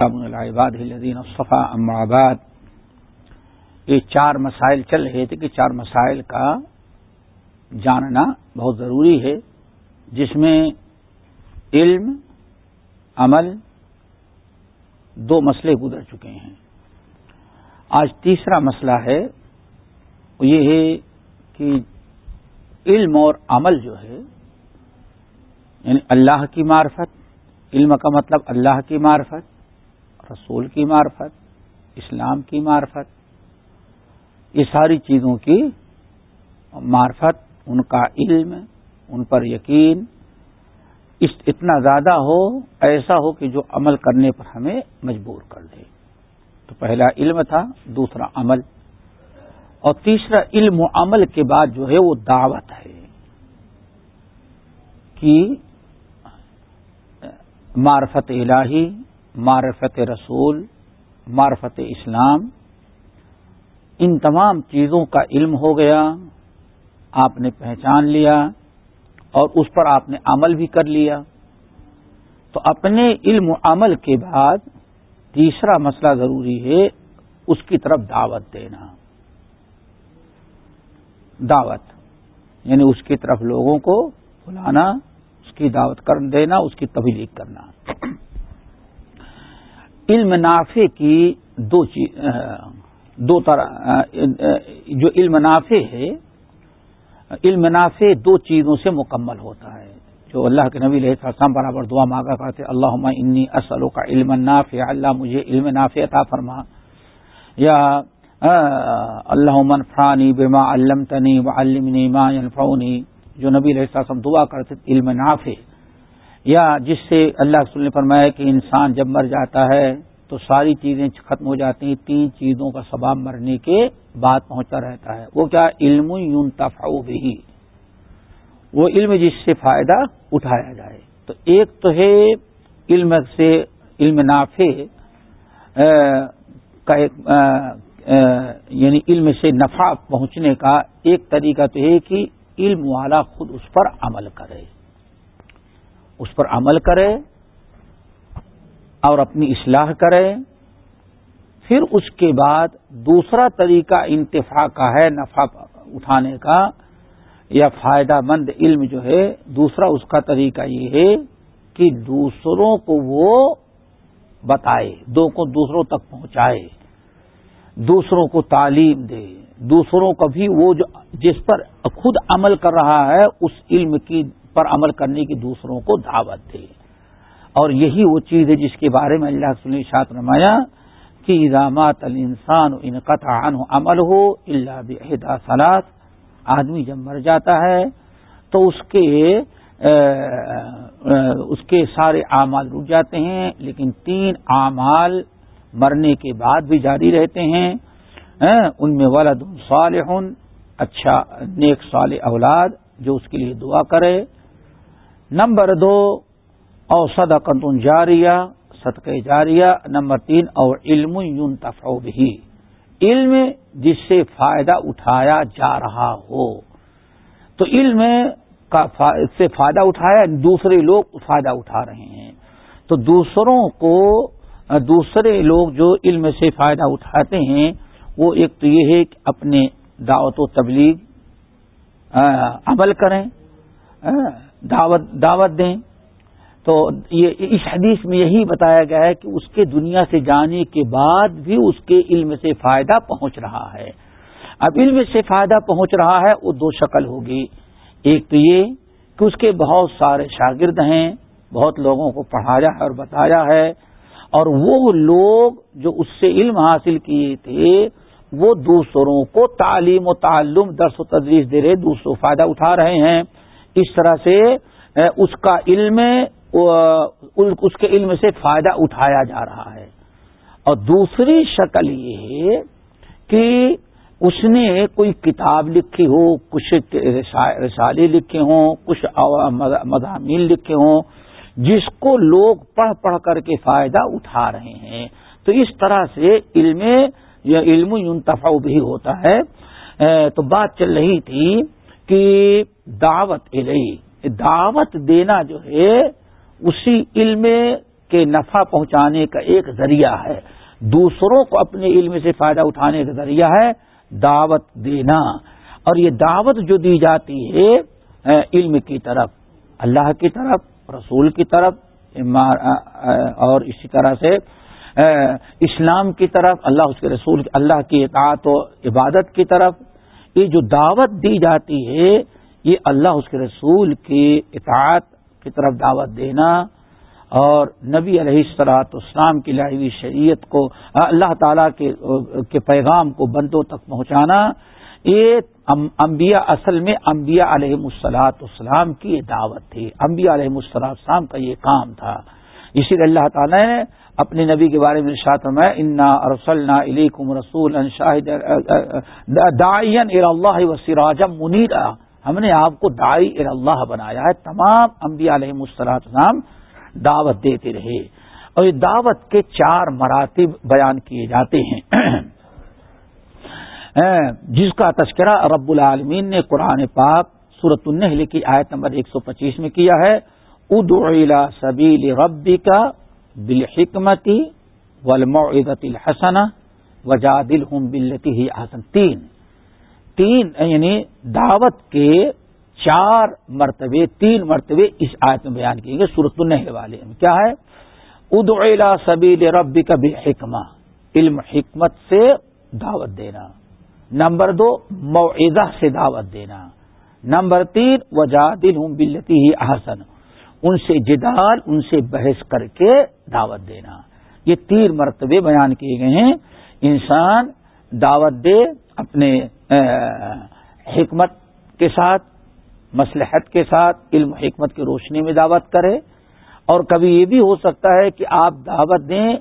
العباد الدین صفا آباد یہ چار مسائل چل رہے تھے کہ چار مسائل کا جاننا بہت ضروری ہے، جس میں علم، عمل دو مسئلے گزر چکے ہیں۔ آج تیسرا مسئلہ ہے یہ ہے کہ علم اور عمل جو ہے یعنی اللہ کی معرفت، علم کا مطلب اللہ کی معرفت رسول کی معرفت، اسلام کی معرفت، یہ ساری چیزوں کی معرفت، ان کا علم، ان پر یقین اتنا زیادہ ہو، ایسا ہو کہ جو عمل کرنے پر ہمیں مجبور کر دے۔ تو پہلا علم تھا، دوسرا عمل۔ اور تیسرا علم و عمل کے بعد جو ہے وہ دعوت ہے کہ معرفت الہی معرفت رسول، معرفت اسلام، ان تمام چیزوں کا علم ہو گیا، آپ نے پہچان لیا اور اس پر آپ نے عمل بھی کر لیا۔ تو اپنے علم و عمل کے بعد تیسرا مسئلہ ضروری ہے، اس کی طرف دعوت دینا۔ دعوت یعنی اس کی طرف لوگوں کو بلانا، اس کی دعوت کر دینا، اس کی تبلیغ کرنا۔ علم نافع کی دو چیز دو طرح جو علم نافع ہے، علم نافع دو چیزوں سے مکمل ہوتا ہے۔ جو اللہ کے نبی علیہ السلام برابر دعا مانگا کرتے اللہ انی اسلو کا علم نافع، اللہ مجھے علم نافع عطا فرما۔ یا اللہ فرانی بما علم تنی و علمنی ما ينفعنی جو نبی علیہ السلام دعا کرتے، علم نافع۔ یا جس سے اللہ نے فرمایا کہ انسان جب مر جاتا ہے تو ساری چیزیں ختم ہو جاتی ہیں، تین چیزوں کا سباب مرنے کے بعد پہنچتا رہتا ہے۔ وہ کیا؟ علم یون بھی وہ علم جس سے فائدہ اٹھایا جائے۔ تو ایک تو ہے علم سے علم نافع کا ایک یعنی علم سے نفع پہنچنے کا ایک طریقہ تو ہے کہ علم والا خود اس پر عمل کرے۔ اس پر عمل کرے اور اپنی اصلاح کرے، پھر اس کے بعد دوسرا طریقہ انتفاع کا ہے، نفع اٹھانے کا، یا فائدہ مند علم جو ہے، دوسرا اس کا طریقہ یہ ہے کہ دوسروں کو وہ بتائے، دو کو دوسروں تک پہنچائے، دوسروں کو تعلیم دے، دوسروں کو بھی وہ جو جس پر خود عمل کر رہا ہے، اس علم کی پر عمل کرنے کی دوسروں کو دعوت دے۔ اور یہی وہ چیز ہے جس کے بارے میں اللہ سنی شاط نمایا کہ ادامات الانسان ان قطع عنہ عمل ہو اللہ بحدا سلاد آدمی جب مر جاتا ہے تو اس کے اس کے سارے اعمال رک جاتے ہیں، لیکن تین اعمال مرنے کے بعد بھی جاری رہتے ہیں۔ ان میں ولد صالح اچھا نیک صالح اولاد جو اس کے لیے دعا کرے۔ نمبر دو اور صدقت جاریہ، صدقہ جاریہ، نمبر تین اور علم یون بھی علم جس سے فائدہ اٹھایا جا رہا ہو۔ تو علم کا سے فائدہ اٹھایا، دوسرے لوگ فائدہ اٹھا رہے ہیں۔ تو دوسروں کو، دوسرے لوگ جو علم سے فائدہ اٹھاتے ہیں، وہ ایک تو یہ ہے کہ اپنے دعوت و تبلیغ عمل کریں دعوت دعوت دیں۔ تو یہ، اس حدیث میں یہی بتایا گیا ہے کہ اس کے دنیا سے جانے کے بعد بھی اس کے علم سے فائدہ پہنچ رہا ہے۔ اب علم سے فائدہ پہنچ رہا ہے، وہ دو شکل ہوگی۔ ایک تو یہ کہ اس کے بہت سارے شاگرد ہیں، بہت لوگوں کو پڑھایا ہے اور بتایا ہے، اور وہ لوگ جو اس سے علم حاصل کیے تھے، وہ دوسروں کو تعلیم و تعلم درس و تدریس دے رہے، دوسروں فائدہ اٹھا رہے ہیں۔ اس طرح سے اس کا علم اس کے علم سے فائدہ اٹھایا جا رہا ہے۔ اور دوسری شکل یہ ہے کہ اس نے کوئی کتاب لکھی ہو، کچھ رسالے لکھے ہوں، کچھ مضامین لکھے ہوں، جس کو لوگ پڑھ پڑھ کر کے فائدہ اٹھا رہے ہیں۔ تو اس طرح سے علم یا علم ينتفع بھی ہوتا ہے۔ تو بات چل رہی تھی کہ دعوت الہی دعوت دینا جو ہے، اسی علم کے نفع پہنچانے کا ایک ذریعہ ہے۔ دوسروں کو اپنے علم سے فائدہ اٹھانے کا ذریعہ ہے دعوت دینا۔ اور یہ دعوت جو دی جاتی ہے علم کی طرف، اللہ کی طرف، رسول کی طرف اور اسی طرح سے اسلام کی طرف، اللہ اس کے رسول، اللہ کی اطاعت و عبادت کی طرف یہ جو دعوت دی جاتی ہے، یہ اللہ اس کے رسول کی اطاعت کی طرف دعوت دینا اور نبی علیہ السلاط اسلام کی لاہوی شریعت کو، اللہ تعالی کے پیغام کو بندوں تک پہنچانا، یہ انبیاء اصل میں انبیاء علیہ السلاط اسلام کی دعوت تھی۔ انبیاء علیہ السلاط اسلام کا یہ کام تھا۔ اسی لیے اللہ تعالیٰ نے اپنے نبی کے بارے میں شاط میں انا ارسل علیکم رسول شاہد دائین اللہ و سراجم ہم نے آپ کو دائی ار اللہ بنایا ہے، تمام انبیاء علیہ السلاط اسلام دعوت دیتے رہے۔ اور یہ دعوت کے چار مراتب بیان کیے جاتے ہیں۔ جس کا تذکرہ رب العالمین نے قرآن پاک سورت النحل کی آیت نمبر ایک سو پچیس میں کیا ہے ادلا سبیل ربی کا بالحکمتی ولمعدت الحسن وجاد الحم بلتی ہی آسن تین. تین یعنی دعوت کے چار مرتبے، تین مرتبے اس آیت میں بیان کیے گئے سورت النحل والے میں کیا ہے؟ ادلا سبیل ربی کا بالحکمہ علم حکمت سے دعوت دینا۔ نمبر دو معیزہ سے دعوت دینا۔ نمبر تین وجادل ہوں بلتی ہی احسن۔ ان سے جدال، ان سے بحث کر کے دعوت دینا۔ یہ تین مرتبے بیان کیے گئے ہیں۔ انسان دعوت دے، اپنے حکمت کے ساتھ مسلحت کے ساتھ، علم حکمت کی روشنی میں دعوت کرے۔ اور کبھی یہ بھی ہو سکتا ہے کہ آپ دعوت دیں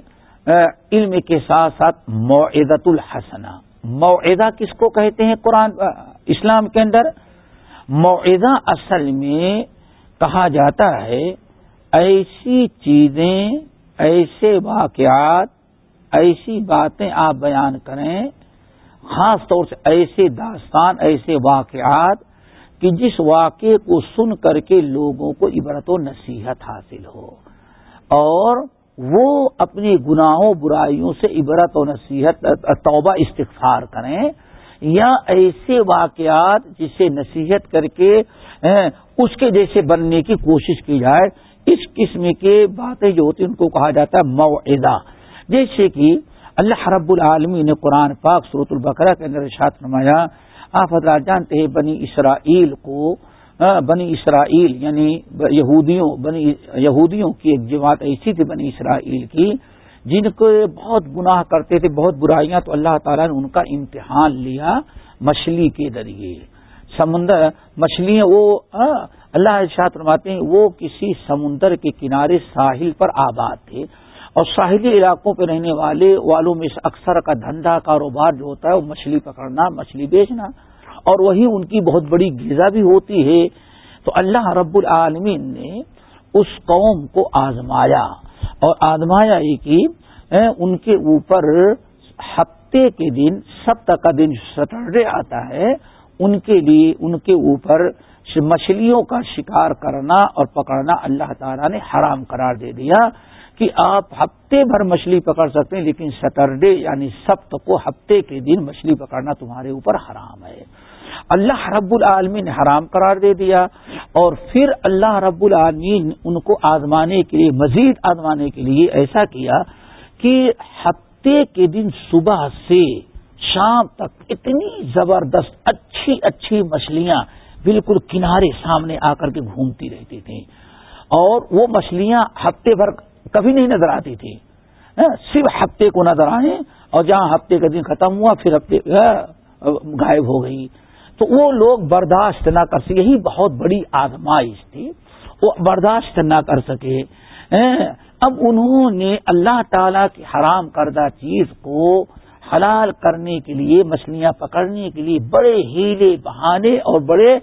علم کے ساتھ ساتھ معدت الحسنہ۔ معدہ کس کو کہتے ہیں قرآن اسلام کے اندر؟ معدہ اصل میں کہا جاتا ہے، ایسی چیزیں، ایسے واقعات، ایسی باتیں آپ بیان کریں، خاص طور سے ایسے داستان، ایسے واقعات کہ جس واقعے کو سن کر کے لوگوں کو عبرت و نصیحت حاصل ہو۔ اور وہ اپنی گناہوں، برائیوں سے عبرت و نصیحت، توبہ، استغفار کریں۔ یا ایسے واقعات جسے نصیحت کر کے اس کے جیسے بننے کی کوشش کی جائے۔ اس قسم کے باتیں جو ہوتی ہیں، ان کو کہا جاتا ہے معدہ جیسے کہ اللہ رب العالمی نے قرآن پاک صورت البقرہ کے اندر اشاعت نمایا آپ حضرات جانتے ہیں بنی اسرائیل کو ہاں، بنی اسرائیل یعنی یہودیوں، بنی یہودیوں کی ایک جماعت ایسی تھی بنی اسرائیل کی۔ جن کو بہت گناہ کرتے تھے، بہت برائیاں، تو اللہ تعالیٰ نے ان کا امتحان لیا مچھلی کے ذریعے۔ سمندر مچھلیاں وہ اللہ ارشاد فرماتے ہیں، وہ کسی سمندر کے کنارے ساحل پر آباد تھے۔ اور ساحلی علاقوں پہ رہنے والے والوں میں اکثر کا دھندا کاروبار جو ہوتا ہے، وہ مچھلی پکڑنا، مچھلی بیچنا۔ اور وہی ان کی بہت بڑی غذا بھی ہوتی ہے۔ تو اللہ رب العالمین نے اس قوم کو آزمایا۔ اور آزمایا یہ کہ ان کے اوپر ہفتے کے دن سپت کا دن سیٹرڈے آتا ہے، ان کے لیے، ان کے اوپر مچھلیوں کا شکار کرنا اور پکڑنا اللہ تعالیٰ نے حرام قرار دے دیا کہ آپ ہفتے بھر مچھلی پکڑ سکتے ہیں، لیکن سیٹرڈے یعنی سبت کو ہفتے کے دن مچھلی پکڑنا تمہارے اوپر حرام ہے۔ اللہ رب العالمین نے حرام قرار دے دیا اور پھر اللہ رب العالمین ان کو آزمانے کے لیے، مزید آزمانے کے لیے ایسا کیا کہ ہفتے کے دن صبح سے شام تک اتنی زبردست اچھی اچھی مچھلیاں بالکل کنارے سامنے آ کر کے گھومتی رہتی تھیں اور وہ مچھلیاں ہفتے بھر کبھی نہیں نظر آتی تھی ہاں، صرف ہفتے کو نظر آئے اور جہاں ہفتے کا دن ختم ہوا، پھر ہفتے ہاں، غائب ہو گئی تو وہ لوگ برداشت نہ کر سکے، یہی بہت بڑی آزمائش تھی۔ وہ برداشت نہ کر سکے۔ ہاں، اب انہوں نے اللہ تعالی کی حرام کردہ چیز کو حلال کرنے کے لیے، مچھلیاں پکڑنے کے لیے بڑے ہیلے بہانے اور بڑے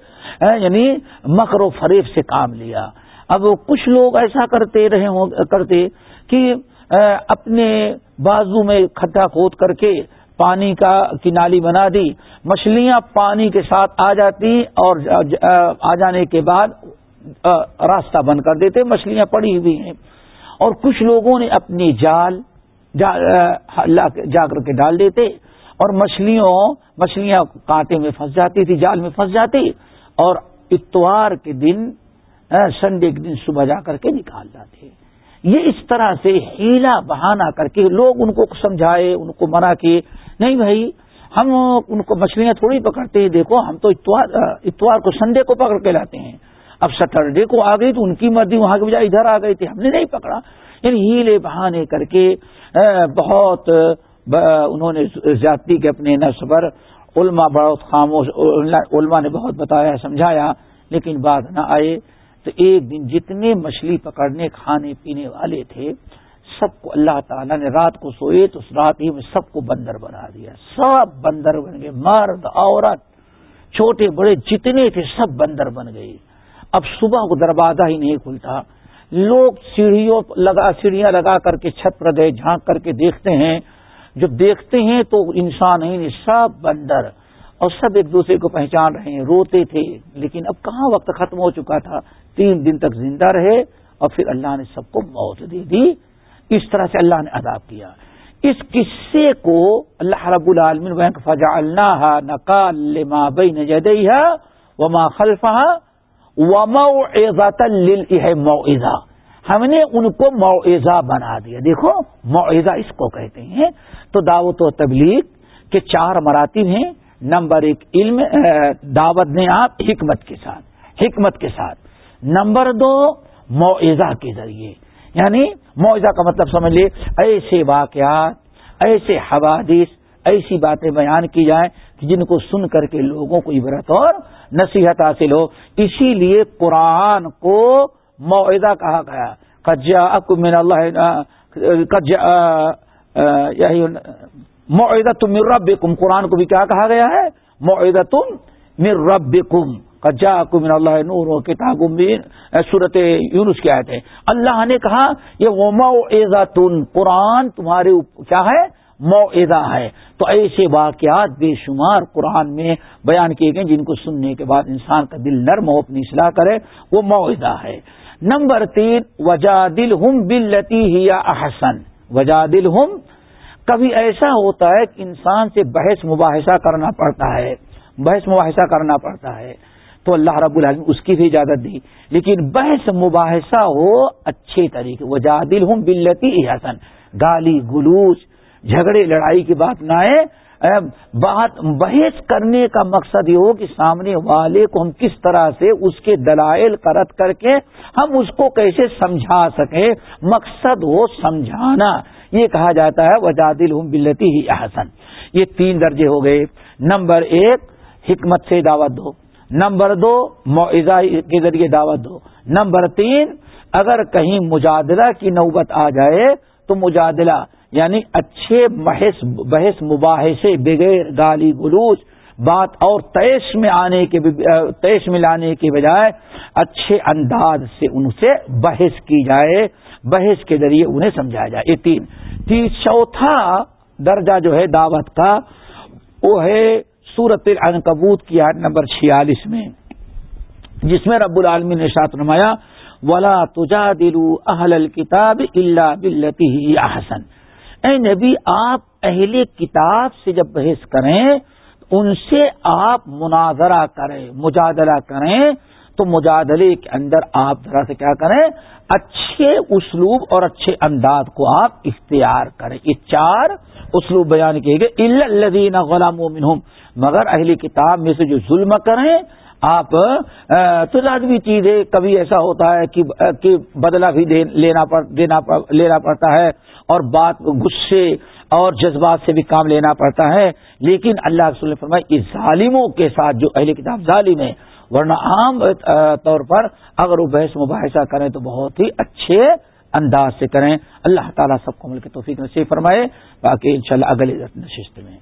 ہاں، یعنی مکر و فریب سے کام لیا۔ اب کچھ لوگ ایسا کرتے رہے کرتے کہ ہاں، اپنے بازو میں کھڈا کھود کر کے پانی کا کی نالی بنا دی۔ مچھلیاں پانی کے ساتھ آ جاتی اور آ جانے کے بعد راستہ بند کر دیتے، مچھلیاں پڑی ہوئی ہیں۔ اور کچھ لوگوں نے اپنی جال، جا کر کے ڈال دیتے اور مچھلیوں، مچھلیاں کانٹے میں پھنس جاتی تھی، جال میں پھنس جاتی اور اتوار کے دن سنڈے کے دن صبح جا کر کے نکال جاتے۔ یہ اس طرح سے ہیلا بہانا کر کے لوگ ان کو سمجھائے، ان کو منع کیے۔ نہیں بھائی، ہم ان کو مچھلیاں تھوڑی پکڑتے ہیں، دیکھو، ہم تو اتوار اتوار کو سنڈے کو پکڑ کے لاتے ہیں۔ اب سیٹرڈے کو آ گئی تو ان کی مرضی، وہاں کے بجائے ادھر آ گئی تھی، ہم نے نہیں پکڑا۔ یعنی ہیلے بہانے کر کے بہت انہوں نے زیادتی کے اپنے نس پر علما بہت خاموش علما نے بہت بتایا، سمجھایا، لیکن بات نہ آئے۔ تو ایک دن جتنے مچھلی پکڑنے، کھانے، پینے والے تھے سب کو اللہ تعالیٰ نے رات کو سوئے تو اس رات ہی میں سب کو بندر بنا دیا۔ سب بندر بن گئے، مرد، عورت، چھوٹے بڑے جتنے تھے سب بندر بن گئے۔ اب صبح کو دروازہ ہی نہیں کھلتا۔ لوگ سیڑھیوں لگا، سیڑھیاں لگا کر کے چھت پر گئے، جھانک کر کے دیکھتے ہیں۔ جب دیکھتے ہیں تو انسان ہی نہیں سب بندر۔ اور سب ایک دوسرے کو پہچان رہے ہیں، روتے تھے۔ لیکن اب کہاں وقت ختم ہو چکا تھا؟ تین دن تک زندہ رہے اور پھر اللہ نے سب کو موت دے دی۔ اس طرح سے اللہ نے ادا کیا۔ اس قصے کو اللہ رب العالمین فجا اللہ نقال بین جدیہ وما خلفہ معیزہ ہم نے ان کو معیزہ بنا دیا۔ دیکھو معیزہ اس کو کہتے ہیں۔ تو دعوت و تبلیغ کے چار مراتب ہیں۔ نمبر ایک، علم دعوت نے آپ حکمت کے ساتھ۔ حکمت کے ساتھ۔ نمبر دو معیزہ کے ذریعے۔ یعنی معیزہ کا مطلب سمجھ لیے، ایسے واقعات، ایسے حوادث، ایسی باتیں بیان کی جائیں کہ جن کو سن کر کے لوگوں کو عبرت اور نصیحت حاصل ہو۔ اسی لیے قرآن کو معاہدہ کہا گیا۔ کجا من اللہ معاہدہ تم رب قرآن کو بھی کیا کہا گیا ہے؟ معاہدہ تم مر رب کم کجا من اللہ نور و کتاب صورت یونس کے آئے تھے اللہ نے کہا، یہ وہ تن قرآن تمہارے کیا ہے؟ معاہدہ ہے۔ تو ایسے واقعات بے شمار قرآن میں بیان کیے گئے جن کو سننے کے بعد انسان کا دل نرم ہو، اپنی اصلاح کرے، وہ معاہدہ ہے۔ نمبر تین وجا دل ہم بلتی ہی احسن وجا دل ہم کبھی ایسا ہوتا ہے کہ انسان سے بحث مباحثہ کرنا پڑتا ہے۔ بحث مباحثہ کرنا پڑتا ہے۔ تو اللہ رب العالمین اس کی بھی اجازت دی۔ لیکن بحث مباحثہ ہو اچھے طریقے وجادل ہوں بلتی حسن گالی، گلوچ، جھگڑے، لڑائی کی بات نہ آئے۔ بات بحث کرنے کا مقصد یہ ہو کہ سامنے والے کو ہم کس طرح سے اس کے دلائل کرت کر کے ہم اس کو کیسے سمجھا سکیں۔ مقصد ہو سمجھانا۔ یہ کہا جاتا ہے وجادل ہوں بلتی ہی احسن۔ یہ تین درجے ہو گئے۔ نمبر ایک، حکمت سے دعوت دو۔ نمبر دو معیزہ کے ذریعے دعوت دو۔ نمبر تین، اگر کہیں مجادلہ کی نوبت آ جائے تو مجادلہ یعنی اچھے بحث بحث مباحثے، بغیر گالی گلوچ، بات اور تیش میں آنے کے تیش میں لانے کے بجائے اچھے انداز سے ان سے بحث کی جائے، بحث کے ذریعے انہیں سمجھایا جائے۔ یہ تین۔ تین، چوتھا درجہ جو ہے دعوت کا، وہ ہے سورت العنکبوت کی آٹھ نمبر چھیالیس میں، جس میں رب العالمین نے ساتھ نمایا ولا تجا دلو اہل الکتاب اللہ بلتی احسن اے نبی، آپ اہل کتاب سے جب بحث کریں، ان سے آپ مناظرہ کریں، مجادلہ کریں، تو مجادلے کے اندر آپ ذرا سے کیا کریں، اچھے اسلوب اور اچھے انداز کو آپ اختیار کریں۔ یہ چار اسلوب بیان کیے گئے الدین غلام مگر اہلی کتاب میں سے جو ظلم کریں، آپ تو لازمی چیز ہے کبھی ایسا ہوتا ہے کہ بدلہ بھی لینا لینا پڑتا ہے اور بات غصے اور جذبات سے بھی کام لینا پڑتا ہے۔ لیکن اللہ رسول فرمائے اس ظالموں کے ساتھ جو اہل کتاب ظالم ہے ورنہ عام طور پر اگر وہ بحث مباحثہ کریں تو بہت ہی اچھے انداز سے کریں۔ اللہ تعالیٰ سب کو مل کے توفیق نصیب فرمائے۔ باقی انشاءاللہ اگلے نشست میں۔